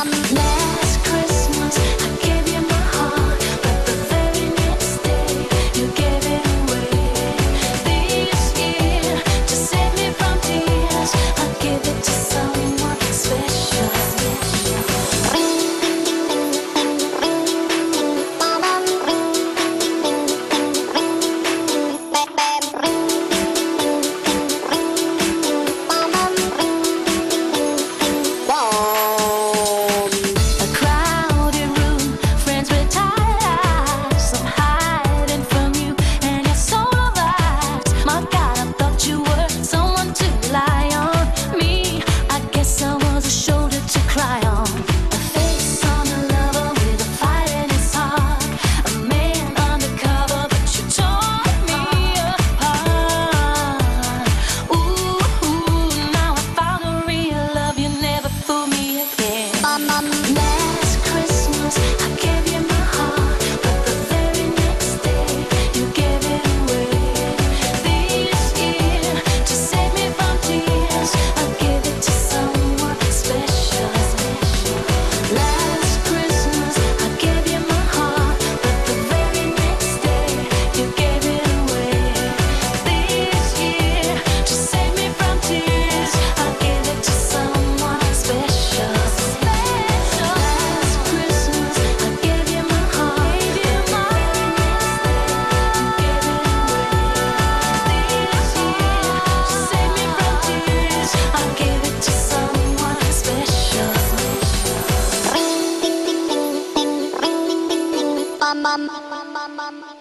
I'm I can't mum, mum, mum, mum, mum.